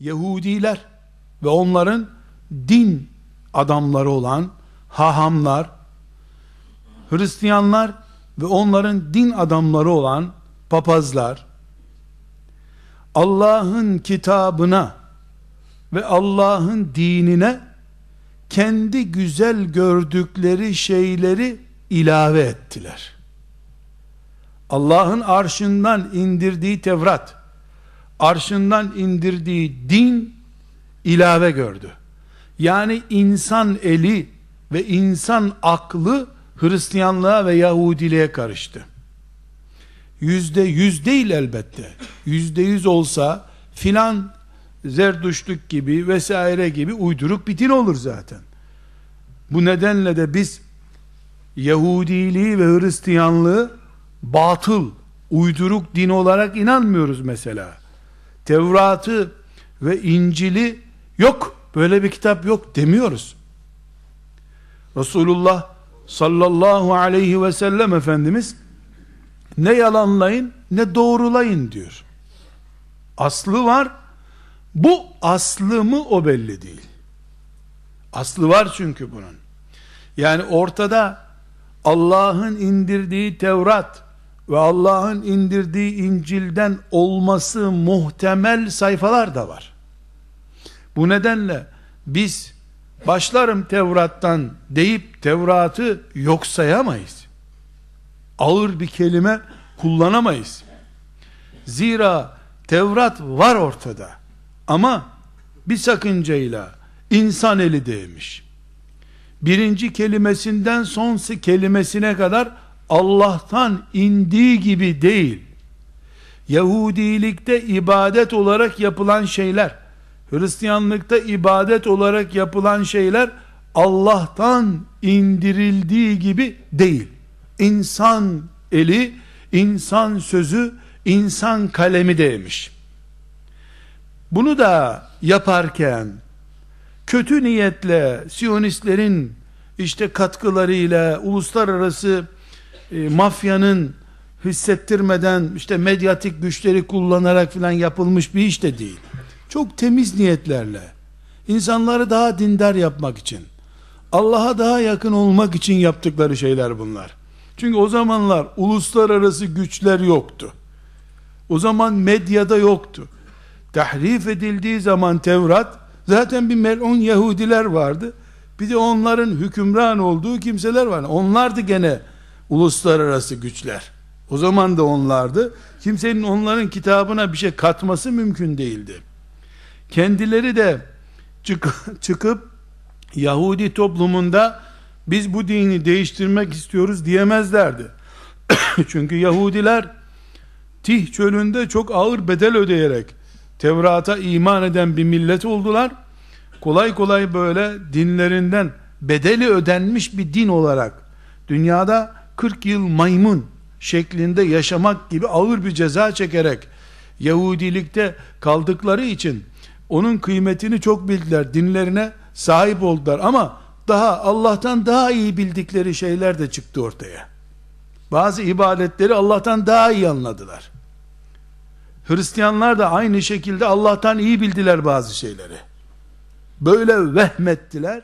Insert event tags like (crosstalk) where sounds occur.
Yahudiler ve onların din adamları olan hahamlar, Hristiyanlar ve onların din adamları olan papazlar, Allah'ın kitabına ve Allah'ın dinine kendi güzel gördükleri şeyleri ilave ettiler. Allah'ın arşından indirdiği Tevrat, arşından indirdiği din ilave gördü. Yani insan eli ve insan aklı Hristiyanlığa ve Yahudiliğe karıştı. Yüzde yüz değil elbette. Yüzde yüz olsa filan zerduşluk gibi vesaire gibi uyduruk bir din olur zaten. Bu nedenle de biz Yahudiliği ve Hristiyanlığı batıl, uyduruk din olarak inanmıyoruz mesela. Tevrat'ı ve İncil'i yok, böyle bir kitap yok demiyoruz. Resulullah sallallahu aleyhi ve sellem Efendimiz ne yalanlayın ne doğrulayın diyor. Aslı var, bu aslı mı o belli değil. Aslı var çünkü bunun. Yani ortada Allah'ın indirdiği Tevrat ve Allah'ın indirdiği İncil'den olması muhtemel sayfalar da var. Bu nedenle biz başlarım Tevrat'tan deyip Tevrat'ı yok sayamayız. Ağır bir kelime kullanamayız. Zira Tevrat var ortada. Ama bir sakıncayla insan eli değmiş. Birinci kelimesinden sonsi kelimesine kadar Allah'tan indiği gibi değil. Yahudilikte ibadet olarak yapılan şeyler, Hristiyanlıkta ibadet olarak yapılan şeyler Allah'tan indirildiği gibi değil. İnsan eli, insan sözü, insan kalemi değmiş. Bunu da yaparken kötü niyetle Siyonistlerin işte katkılarıyla uluslararası e, mafyanın hissettirmeden işte medyatik güçleri kullanarak filan yapılmış bir iş de değil. Çok temiz niyetlerle insanları daha dindar yapmak için Allah'a daha yakın olmak için yaptıkları şeyler bunlar. Çünkü o zamanlar uluslararası güçler yoktu. O zaman medyada yoktu. Tahrif edildiği zaman Tevrat zaten bir melun Yahudiler vardı. Bir de onların hükümran olduğu kimseler var. Onlardı gene uluslararası güçler. O zaman da onlardı. Kimsenin onların kitabına bir şey katması mümkün değildi. Kendileri de çık (laughs) çıkıp Yahudi toplumunda biz bu dini değiştirmek istiyoruz diyemezlerdi. (coughs) Çünkü Yahudiler Tih çölünde çok ağır bedel ödeyerek Tevrat'a iman eden bir millet oldular. Kolay kolay böyle dinlerinden bedeli ödenmiş bir din olarak dünyada 40 yıl maymun şeklinde yaşamak gibi ağır bir ceza çekerek Yahudilikte kaldıkları için onun kıymetini çok bildiler. Dinlerine sahip oldular ama daha Allah'tan daha iyi bildikleri şeyler de çıktı ortaya. Bazı ibadetleri Allah'tan daha iyi anladılar. Hristiyanlar da aynı şekilde Allah'tan iyi bildiler bazı şeyleri. Böyle vehmettiler.